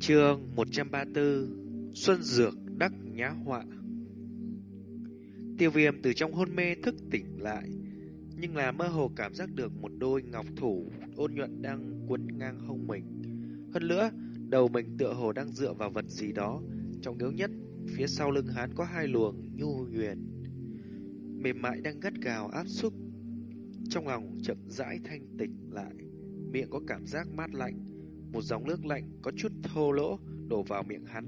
Chương 134 Xuân Dược Đắc Nhã Họa. Tiêu viêm từ trong hôn mê thức tỉnh lại Nhưng là mơ hồ cảm giác được một đôi ngọc thủ ôn nhuận đang quấn ngang hông mình. Hơn nữa, đầu mình tựa hồ đang dựa vào vật gì đó Trong yếu nhất, phía sau lưng hắn có hai luồng nhu huyền Mềm mại đang gắt gào áp xúc Trong lòng chậm rãi thanh tỉnh lại Miệng có cảm giác mát lạnh một dòng nước lạnh có chút thô lỗ đổ vào miệng hắn.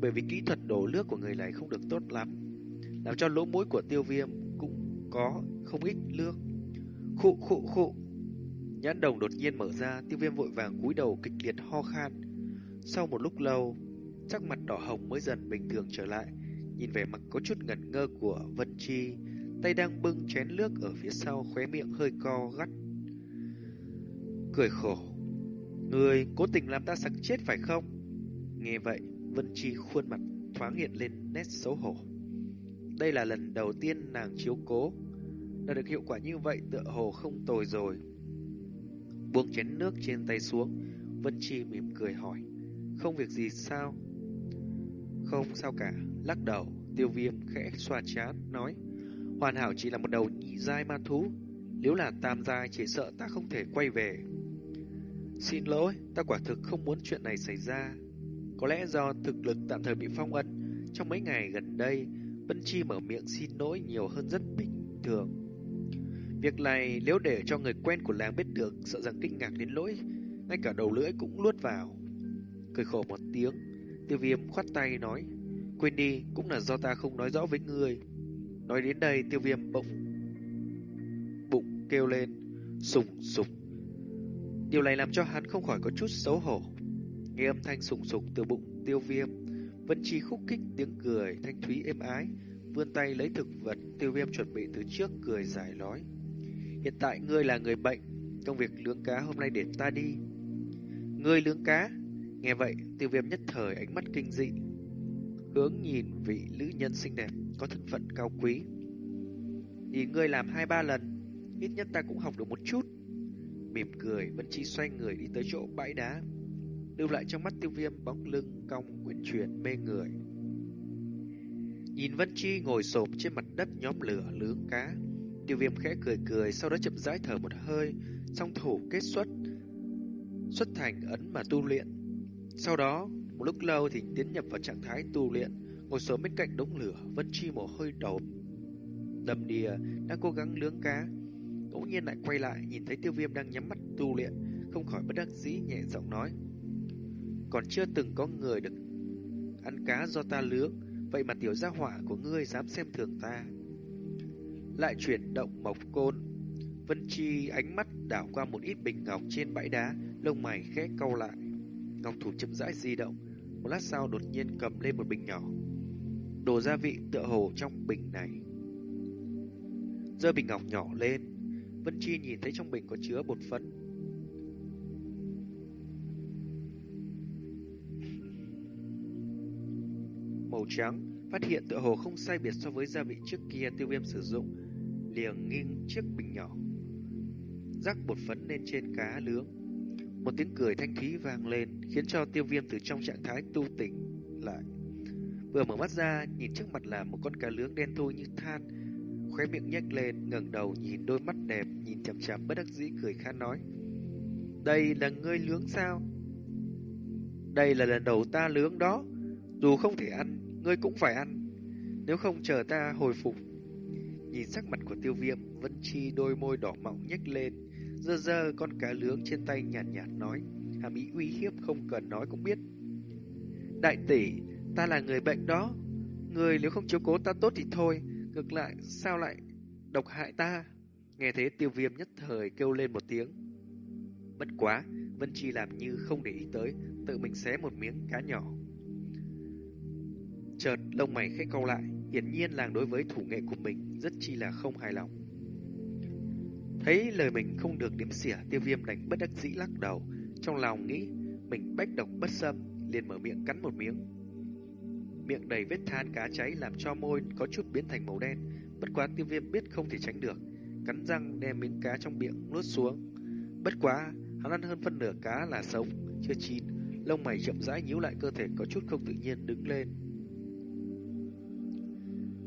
Bởi vì kỹ thuật đổ nước của người này không được tốt lắm, làm cho lỗ mũi của tiêu viêm cũng có không ít nước. Khụ khụ khụ. Nhãn đồng đột nhiên mở ra, tiêu viêm vội vàng cúi đầu kịch liệt ho khan. Sau một lúc lâu, sắc mặt đỏ hồng mới dần bình thường trở lại. Nhìn vẻ mặt có chút ngẩn ngơ của Vân Chi, tay đang bưng chén nước ở phía sau khóe miệng hơi co gắt. Cười khổ, Người cố tình làm ta sặc chết phải không? Nghe vậy, Vân Chi khuôn mặt thoáng hiện lên nét xấu hổ. Đây là lần đầu tiên nàng chiếu cố. Đã được hiệu quả như vậy tựa hồ không tồi rồi. Buông chén nước trên tay xuống, Vân Chi mỉm cười hỏi. Không việc gì sao? Không sao cả, lắc đầu, tiêu viêm khẽ xoa chán, nói. Hoàn hảo chỉ là một đầu nhị giai ma thú. Nếu là tam giai chỉ sợ ta không thể quay về. Xin lỗi, ta quả thực không muốn chuyện này xảy ra. Có lẽ do thực lực tạm thời bị phong ấn, trong mấy ngày gần đây, Vân Chi mở miệng xin lỗi nhiều hơn rất bình thường. Việc này nếu để cho người quen của làng biết được, sợ rằng kinh ngạc đến lỗi, ngay cả đầu lưỡi cũng luốt vào. Cười khổ một tiếng, tiêu viêm khoát tay nói, quên đi, cũng là do ta không nói rõ với người. Nói đến đây, tiêu viêm bỗng bụng kêu lên, sùng sục Điều này làm cho hắn không khỏi có chút xấu hổ. Nghe âm thanh sùng sục từ bụng tiêu viêm, Vân Chi khúc kích tiếng cười thanh thúy êm ái, vươn tay lấy thực vật tiêu viêm chuẩn bị từ trước cười giải nói. Hiện tại ngươi là người bệnh, công việc lướng cá hôm nay để ta đi. Ngươi lướng cá? Nghe vậy, tiêu viêm nhất thời ánh mắt kinh dị. Hướng nhìn vị nữ nhân xinh đẹp, có thân phận cao quý. Nhìn ngươi làm hai ba lần, ít nhất ta cũng học được một chút. Mỉm cười, Vân Chi xoay người đi tới chỗ bãi đá. Lưu lại trong mắt tiêu viêm bóng lưng cong quyển chuyển mê người. Nhìn Vân Chi ngồi xổm trên mặt đất nhóm lửa lướng cá. Tiêu viêm khẽ cười cười, sau đó chậm rãi thở một hơi, song thủ kết xuất, xuất thành ấn mà tu luyện. Sau đó, một lúc lâu thì tiến nhập vào trạng thái tu luyện, ngồi xổm bên cạnh đống lửa, Vân Chi mồ hôi đổ, Đầm đìa đang cố gắng lướng cá, Ngẫu nhiên lại quay lại, nhìn thấy tiêu viêm đang nhắm mắt tu luyện, Không khỏi bất đắc dĩ nhẹ giọng nói. Còn chưa từng có người được ăn cá do ta lướng Vậy mà tiểu gia hỏa của ngươi dám xem thường ta. Lại chuyển động mộc côn, Vân Chi ánh mắt đảo qua một ít bình ngọc trên bãi đá, Lông mày khẽ cau lại. Ngọc thủ chậm rãi di động, Một lát sau đột nhiên cầm lên một bình nhỏ, Đồ gia vị tựa hồ trong bình này. Giơ bình ngọc nhỏ lên Vân Chi nhìn thấy trong bình có chứa bột phấn. Màu trắng, phát hiện tựa hồ không sai biệt so với gia vị trước kia tiêu viêm sử dụng, liền nghiêng chiếc bình nhỏ. Rắc bột phấn lên trên cá lướng. Một tiếng cười thanh thúy vang lên, khiến cho tiêu viêm từ trong trạng thái tu tỉnh lại. Vừa mở mắt ra, nhìn trước mặt là một con cá lướng đen thui như than, khóe miệng nhếch lên, ngẩng đầu nhìn đôi mắt đẹp, nhìn chằm chằm bất đắc dĩ cười khan nói. Đây là ngươi lướng sao? Đây là lần đầu ta lướng đó, dù không thể ăn, ngươi cũng phải ăn, nếu không chờ ta hồi phục. Nhìn sắc mặt của tiêu viêm, Vân Chi đôi môi đỏ mọng nhếch lên, dơ dơ con cá lướng trên tay nhàn nhạt, nhạt nói, hàm ý uy hiếp không cần nói cũng biết. Đại tỷ, ta là người bệnh đó, người nếu không chiếu cố ta tốt thì thôi, Ngược lại, sao lại độc hại ta? Nghe thế tiêu viêm nhất thời kêu lên một tiếng. Bất quá, Vân Chi làm như không để ý tới, tự mình xé một miếng cá nhỏ. Chợt lông mày khẽ cau lại, hiển nhiên làng đối với thủ nghệ của mình rất chi là không hài lòng. Thấy lời mình không được đếm xỉa, tiêu viêm đánh bất đắc dĩ lắc đầu, trong lòng nghĩ mình bách độc bất xâm, liền mở miệng cắn một miếng miệng đầy vết than cá cháy làm cho môi có chút biến thành màu đen. Bất quá tiêu viêm biết không thể tránh được, cắn răng đem miếng cá trong miệng nuốt xuống. Bất quá, hắn ăn hơn phân nửa cá là sống, chưa chín, lông mày chậm rãi nhíu lại cơ thể có chút không tự nhiên đứng lên.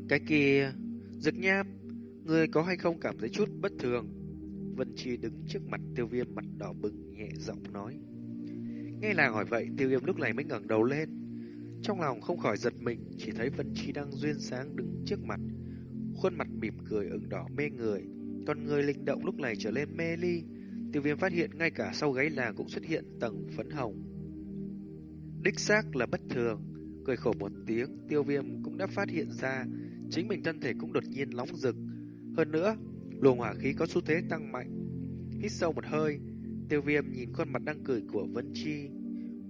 Cái kia, giật nháp, ngươi có hay không cảm thấy chút bất thường? Vân Chi đứng trước mặt tiêu viêm mặt đỏ bừng nhẹ giọng nói. Nghe là hỏi vậy, tiêu viêm lúc này mới ngẩng đầu lên. Trong lòng không khỏi giật mình, chỉ thấy Vân Chi đang duyên sáng đứng trước mặt. Khuôn mặt mỉm cười ửng đỏ mê người, còn người linh động lúc này trở lên mê ly. Tiêu viêm phát hiện ngay cả sau gáy là cũng xuất hiện tầng phấn hồng. Đích xác là bất thường, cười khổ một tiếng, tiêu viêm cũng đã phát hiện ra chính mình thân thể cũng đột nhiên nóng rực. Hơn nữa, luồng hỏa khí có xu thế tăng mạnh. Hít sâu một hơi, tiêu viêm nhìn khuôn mặt đang cười của Vân Chi.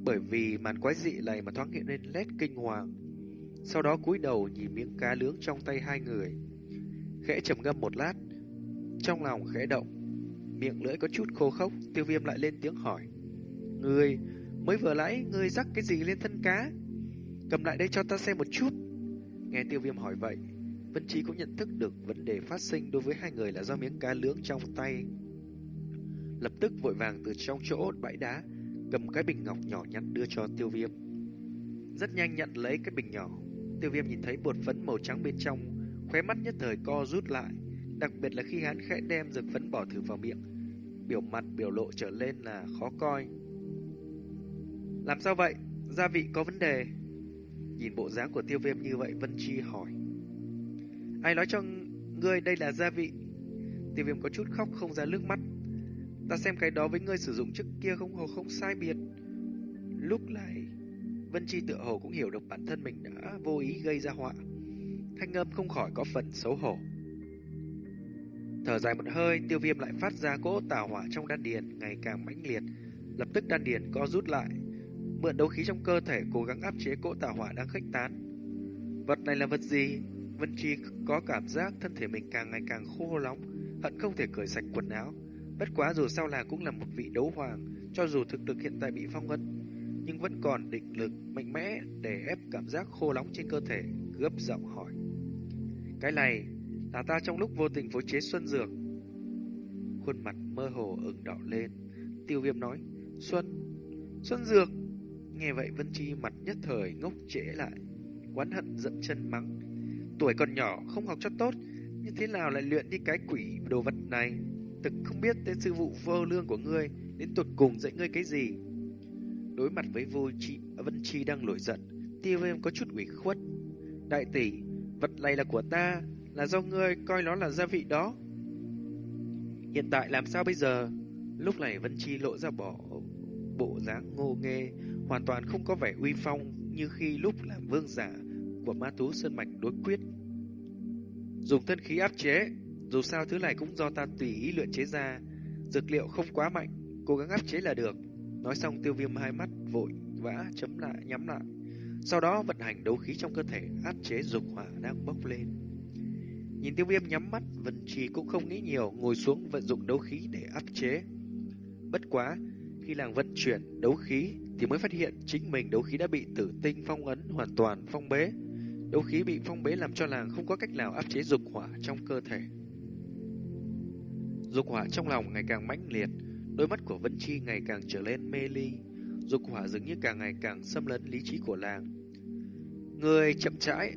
Bởi vì màn quái dị này mà thoáng hiện lên nét kinh hoàng. Sau đó cúi đầu nhìn miếng cá lướng trong tay hai người. Khẽ trầm ngâm một lát, trong lòng khẽ động, miệng lưỡi có chút khô khốc, tiêu viêm lại lên tiếng hỏi. Ngươi, mới vừa nãy ngươi rắc cái gì lên thân cá? Cầm lại đây cho ta xem một chút. Nghe tiêu viêm hỏi vậy, Vân Chí cũng nhận thức được vấn đề phát sinh đối với hai người là do miếng cá lướng trong tay. Lập tức vội vàng từ trong chỗ bãi đá, cầm cái bình ngọc nhỏ nhắn đưa cho tiêu viêm. Rất nhanh nhận lấy cái bình nhỏ, tiêu viêm nhìn thấy bột phấn màu trắng bên trong, khóe mắt nhất thời co rút lại, đặc biệt là khi hắn khẽ đem dược phấn bỏ thử vào miệng. Biểu mặt biểu lộ trở lên là khó coi. Làm sao vậy? Gia vị có vấn đề. Nhìn bộ dáng của tiêu viêm như vậy Vân Chi hỏi Ai nói cho ngươi đây là gia vị Tiêu viêm có chút khóc không ra nước mắt Ta xem cái đó với ngươi sử dụng trước kia không hồ không sai biệt Lúc này Vân Chi tựa hồ cũng hiểu được bản thân mình đã vô ý gây ra họa Thanh âm không khỏi có phần xấu hổ Thở dài một hơi Tiêu viêm lại phát ra cỗ tảo hỏa trong đan điền Ngày càng mãnh liệt Lập tức đan điền co rút lại mượn đấu khí trong cơ thể cố gắng áp chế cỗ tà hỏa đang khuếch tán. Vật này là vật gì? Vân Chi có cảm giác thân thể mình càng ngày càng khô nóng, hận không thể cởi sạch quần áo. Bất quá dù sao là cũng là một vị đấu hoàng, cho dù thực lực hiện tại bị phong ấn, nhưng vẫn còn định lực mạnh mẽ để ép cảm giác khô nóng trên cơ thể, gấp giọng hỏi. Cái này là ta trong lúc vô tình phối chế xuân dược. Khuôn mặt mơ hồ ửng đỏ lên, tiêu viêm nói, Xuân, Xuân dược. Nghe vậy Vân Chi mặt nhất thời ngốc trễ lại, quán hận dậm chân mắng. Tuổi còn nhỏ, không học cho tốt, như thế nào lại luyện đi cái quỷ đồ vật này? Thực không biết tên sư vụ vô lương của ngươi, đến tuột cùng dạy ngươi cái gì? Đối mặt với vô chi, Vân Chi đang nổi giận, tiêu em có chút ủy khuất. Đại tỷ, vật này là của ta, là do ngươi coi nó là gia vị đó. Hiện tại làm sao bây giờ? Lúc này Vân Chi lộ ra bỏ bộ dáng ngô nghê, hoàn toàn không có vẻ uy phong như khi lúc làm vương giả của ma tú sơn mạch đối quyết. Dùng thân khí áp chế, dù sao thứ này cũng do ta tùy ý luyện chế ra, dược liệu không quá mạnh, cố gắng áp chế là được. Nói xong tiêu viêm hai mắt vội vã chấm lại nhắm lại. Sau đó vận hành đấu khí trong cơ thể áp chế dục hỏa đang bốc lên. Nhìn tiêu viêm nhắm mắt, Vân Trì cũng không nghĩ nhiều, ngồi xuống vận dụng đấu khí để áp chế. Bất quá, khi làng vận chuyển đấu khí thì mới phát hiện chính mình đấu khí đã bị tử tinh phong ấn hoàn toàn phong bế. Đấu khí bị phong bế làm cho làng không có cách nào áp chế dục hỏa trong cơ thể. Dục hỏa trong lòng ngày càng mãnh liệt, đôi mắt của Vân Chi ngày càng trở lên mê ly. Dục hỏa dường như càng ngày càng xâm lấn lý trí của làng. Người chậm rãi,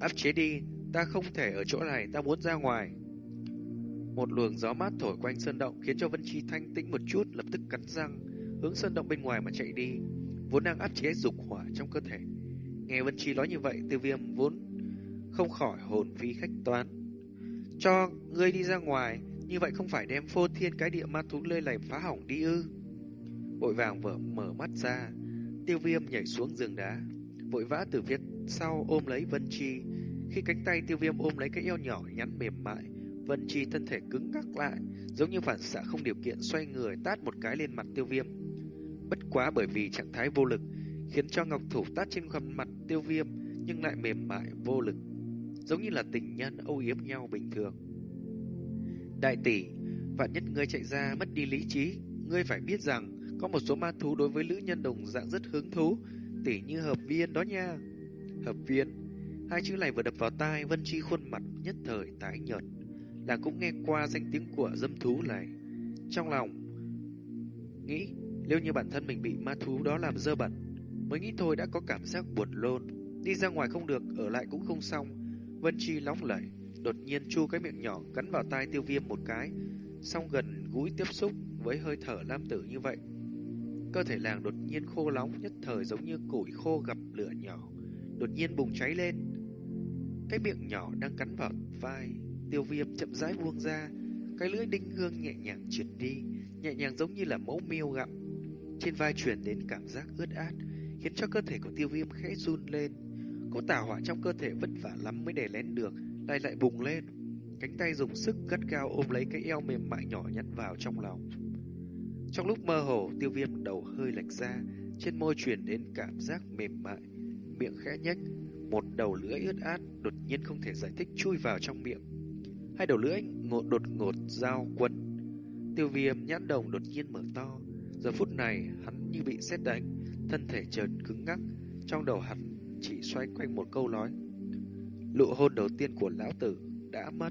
áp chế đi, ta không thể ở chỗ này, ta muốn ra ngoài. Một luồng gió mát thổi quanh sơn động khiến cho Vân Chi thanh tĩnh một chút, lập tức cắn răng, hướng sơn động bên ngoài mà chạy đi, vốn đang áp chế dục hỏa trong cơ thể. Nghe Vân Chi nói như vậy, Tiêu Viêm vốn không khỏi hồn phi khách toán. Cho ngươi đi ra ngoài, như vậy không phải đem phô thiên cái địa ma thú lơi lầy phá hỏng đi ư? Vội vàng vợ mở mắt ra, Tiêu Viêm nhảy xuống giường đá, vội vã từ phía sau ôm lấy Vân Chi. Khi cánh tay Tiêu Viêm ôm lấy cái eo nhỏ nhắn mềm mại, Vân Chi thân thể cứng ngắc lại, giống như phản xạ không điều kiện xoay người tát một cái lên mặt tiêu viêm. Bất quá bởi vì trạng thái vô lực, khiến cho ngọc thủ tát trên khuôn mặt tiêu viêm, nhưng lại mềm mại vô lực, giống như là tình nhân âu yếm nhau bình thường. Đại tỷ, vạn nhất ngươi chạy ra mất đi lý trí, ngươi phải biết rằng có một số ma thú đối với nữ nhân đồng dạng rất hứng thú, tỷ như hợp viên đó nha. Hợp viên, hai chữ này vừa đập vào tai, Vân Chi khuôn mặt nhất thời tái nhợt là cũng nghe qua danh tiếng của dâm thú này. Trong lòng nghĩ Nếu như bản thân mình bị ma thú đó làm dơ bẩn, mới nghĩ thôi đã có cảm giác buồn lôn. Đi ra ngoài không được, ở lại cũng không xong. Vân Chi lóng lẩy, đột nhiên chu cái miệng nhỏ cắn vào tai tiêu viêm một cái, song gần gũi tiếp xúc với hơi thở lam tử như vậy. Cơ thể làng đột nhiên khô nóng nhất thời giống như củi khô gặp lửa nhỏ, đột nhiên bùng cháy lên. Cái miệng nhỏ đang cắn vào vai, tiêu viêm chậm rãi buông ra, cái lưỡi đinh hương nhẹ nhàng chuyển đi, nhẹ nhàng giống như là mẫu miêu gặm. Trên vai truyền đến cảm giác ướt át, khiến cho cơ thể của tiêu viêm khẽ run lên. Có tà hỏa trong cơ thể vất vả lắm mới đè lén được, tay lại bùng lên. Cánh tay dùng sức gắt cao ôm lấy cái eo mềm mại nhỏ nhắn vào trong lòng. Trong lúc mơ hồ, tiêu viêm đầu hơi lệch ra, trên môi truyền đến cảm giác mềm mại, miệng khẽ nhếch, một đầu lưỡi ướt át đột nhiên không thể giải thích chui vào trong miệng. Hai đầu lưỡi ngột đột ngột giao quấn. Tiêu viêm nhãn đồng đột nhiên mở to. Giờ phút này hắn như bị xét đánh, thân thể chợt cứng ngắc. Trong đầu hắn chỉ xoay quanh một câu nói. Lụ hôn đầu tiên của lão tử đã mất.